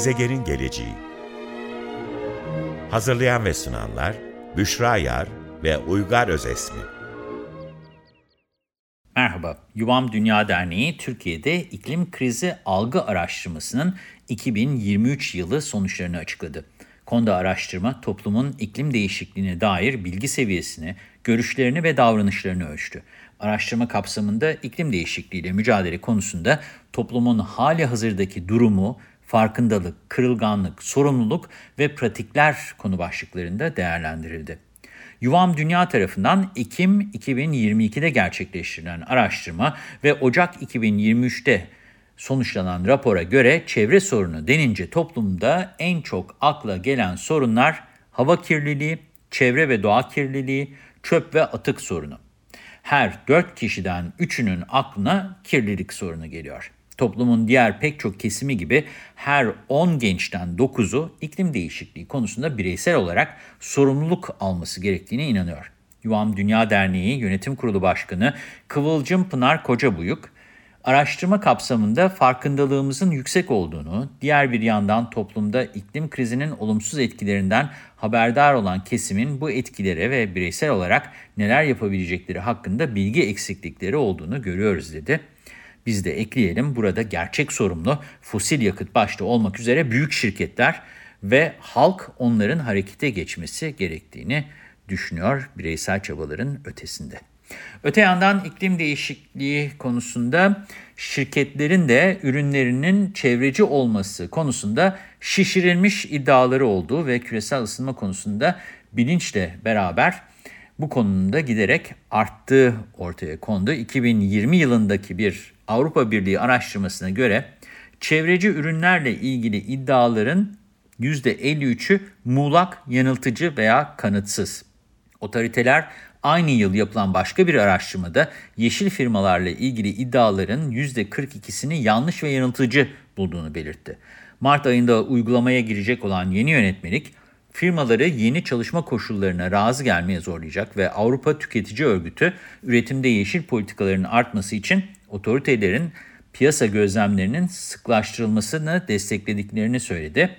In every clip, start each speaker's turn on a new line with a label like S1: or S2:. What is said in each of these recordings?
S1: Gezegenin geleceği Hazırlayan ve sunanlar Büşra Yar ve Uygar Özesmi
S2: Merhaba, Yuvam Dünya Derneği Türkiye'de iklim krizi algı araştırmasının 2023 yılı sonuçlarını açıkladı. Konuda araştırma toplumun iklim değişikliğine dair bilgi seviyesini, görüşlerini ve davranışlarını ölçtü. Araştırma kapsamında iklim değişikliğiyle mücadele konusunda toplumun hali hazırdaki durumu, farkındalık, kırılganlık, sorumluluk ve pratikler konu başlıklarında değerlendirildi. Yuvam Dünya tarafından Ekim 2022'de gerçekleştirilen araştırma ve Ocak 2023'te sonuçlanan rapora göre çevre sorunu denince toplumda en çok akla gelen sorunlar hava kirliliği, çevre ve doğa kirliliği, çöp ve atık sorunu. Her 4 kişiden 3'ünün aklına kirlilik sorunu geliyor. Toplumun diğer pek çok kesimi gibi her 10 gençten 9'u iklim değişikliği konusunda bireysel olarak sorumluluk alması gerektiğine inanıyor. Yuvam Dünya Derneği Yönetim Kurulu Başkanı Kıvılcım Pınar Kocabuyuk, araştırma kapsamında farkındalığımızın yüksek olduğunu, diğer bir yandan toplumda iklim krizinin olumsuz etkilerinden haberdar olan kesimin bu etkilere ve bireysel olarak neler yapabilecekleri hakkında bilgi eksiklikleri olduğunu görüyoruz dedi. Biz de ekleyelim burada gerçek sorumlu fosil yakıt başta olmak üzere büyük şirketler ve halk onların harekete geçmesi gerektiğini düşünüyor bireysel çabaların ötesinde. Öte yandan iklim değişikliği konusunda şirketlerin de ürünlerinin çevreci olması konusunda şişirilmiş iddiaları olduğu ve küresel ısınma konusunda bilinçle beraber bu konunun giderek arttığı ortaya kondu. 2020 yılındaki bir Avrupa Birliği araştırmasına göre çevreci ürünlerle ilgili iddiaların %53'ü muğlak, yanıltıcı veya kanıtsız. Otoriteler aynı yıl yapılan başka bir araştırmada yeşil firmalarla ilgili iddiaların %42'sini yanlış ve yanıltıcı bulduğunu belirtti. Mart ayında uygulamaya girecek olan yeni yönetmelik, firmaları yeni çalışma koşullarına razı gelmeye zorlayacak ve Avrupa Tüketici Örgütü üretimde yeşil politikaların artması için otoritelerin piyasa gözlemlerinin sıklaştırılmasını desteklediklerini söyledi.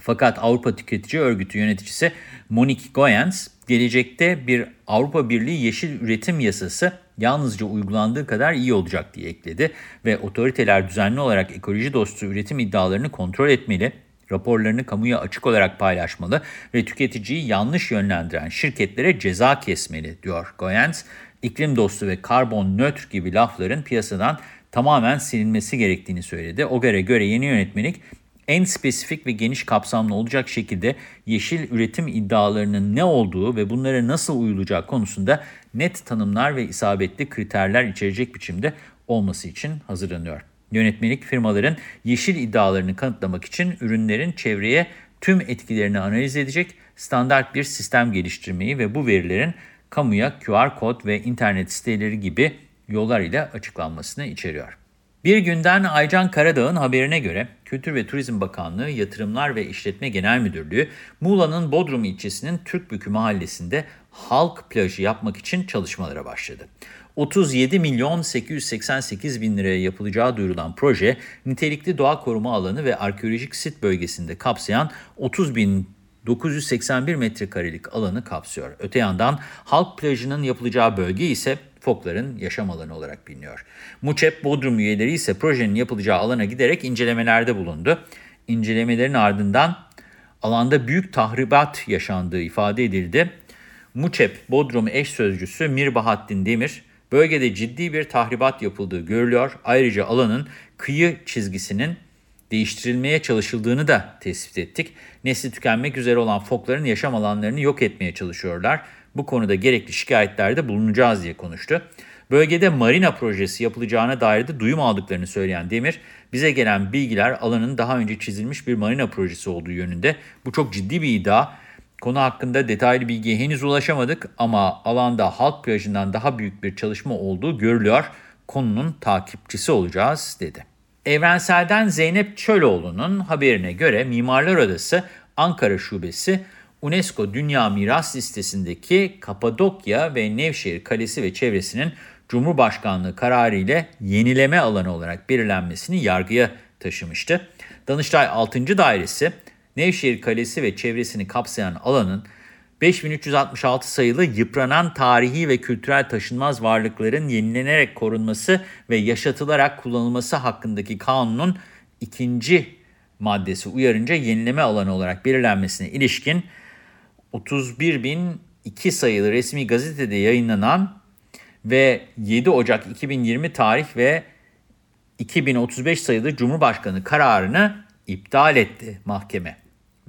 S2: Fakat Avrupa Tüketici Örgütü yöneticisi Monique Goyens, gelecekte bir Avrupa Birliği Yeşil Üretim Yasası yalnızca uygulandığı kadar iyi olacak diye ekledi ve otoriteler düzenli olarak ekoloji dostu üretim iddialarını kontrol etmeli, raporlarını kamuya açık olarak paylaşmalı ve tüketiciyi yanlış yönlendiren şirketlere ceza kesmeli, diyor Goyens. İklim dostu ve karbon nötr gibi lafların piyasadan tamamen silinmesi gerektiğini söyledi. O göre göre yeni yönetmelik en spesifik ve geniş kapsamlı olacak şekilde yeşil üretim iddialarının ne olduğu ve bunlara nasıl uyulacak konusunda net tanımlar ve isabetli kriterler içerecek biçimde olması için hazırlanıyor. Yönetmelik firmaların yeşil iddialarını kanıtlamak için ürünlerin çevreye tüm etkilerini analiz edecek standart bir sistem geliştirmeyi ve bu verilerin kamuya QR kod ve internet siteleri gibi yollar ile açıklanmasını içeriyor. Bir günden Aycan Karadağ'ın haberine göre Kültür ve Turizm Bakanlığı Yatırımlar ve İşletme Genel Müdürlüğü Muğla'nın Bodrum ilçesinin Türkbükü mahallesinde halk plajı yapmak için çalışmalara başladı. 37 milyon 888 bin liraya yapılacağı duyurulan proje, nitelikli doğa koruma alanı ve arkeolojik sit bölgesinde kapsayan 30 bin 981 metrekarelik alanı kapsıyor. Öte yandan halk plajının yapılacağı bölge ise fokların yaşam alanı olarak biliniyor. Muçep Bodrum üyeleri ise projenin yapılacağı alana giderek incelemelerde bulundu. İncelemelerin ardından alanda büyük tahribat yaşandığı ifade edildi. Muçep Bodrum eş sözcüsü Mirbahattin Demir, bölgede ciddi bir tahribat yapıldığı görülüyor. Ayrıca alanın kıyı çizgisinin değiştirilmeye çalışıldığını da tespit ettik. Nesli tükenmek üzere olan fokların yaşam alanlarını yok etmeye çalışıyorlar. Bu konuda gerekli şikayetlerde bulunacağız diye konuştu. Bölgede marina projesi yapılacağına dair de duyum aldıklarını söyleyen Demir, bize gelen bilgiler alanın daha önce çizilmiş bir marina projesi olduğu yönünde. Bu çok ciddi bir iddia. Konu hakkında detaylı bilgiye henüz ulaşamadık ama alanda halk plajından daha büyük bir çalışma olduğu görülüyor. Konunun takipçisi olacağız dedi. Evrensel'den Zeynep Çöloğlu'nun haberine göre Mimarlar Odası Ankara Şubesi UNESCO Dünya Miras Listesi'ndeki Kapadokya ve Nevşehir Kalesi ve çevresinin Cumhurbaşkanlığı kararı ile yenileme alanı olarak belirlenmesini yargıya taşımıştı. Danıştay 6. Dairesi, Nevşehir Kalesi ve çevresini kapsayan alanın 5366 sayılı yıpranan tarihi ve kültürel taşınmaz varlıkların yenilenerek korunması ve yaşatılarak kullanılması hakkındaki kanunun ikinci maddesi uyarınca yenileme alanı olarak belirlenmesine ilişkin 31.002 sayılı resmi gazetede yayınlanan ve 7 Ocak 2020 tarih ve 2035 sayılı Cumhurbaşkanı kararını iptal etti mahkeme.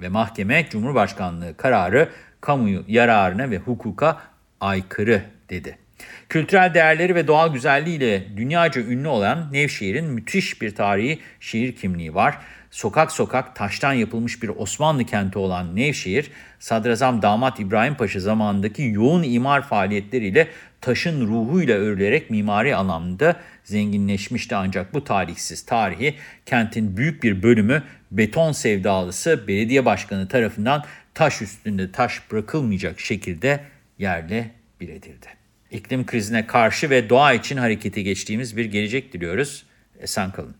S2: Ve mahkeme Cumhurbaşkanlığı kararı kamuyu yararına ve hukuka aykırı dedi. Kültürel değerleri ve doğal güzelliğiyle dünyaca ünlü olan Nevşehir'in müthiş bir tarihi şehir kimliği var. Sokak sokak taştan yapılmış bir Osmanlı kenti olan Nevşehir, Sadrazam Damat İbrahim Paşa zamanındaki yoğun imar faaliyetleriyle taşın ruhuyla örülerek mimari anlamda zenginleşmişti. Ancak bu tarihsiz tarihi kentin büyük bir bölümü beton sevdalısı belediye başkanı tarafından taş üstünde taş bırakılmayacak şekilde yerle bir edildi. İklim krizine karşı ve doğa için harekete geçtiğimiz bir gelecek diliyoruz. Esen kalın.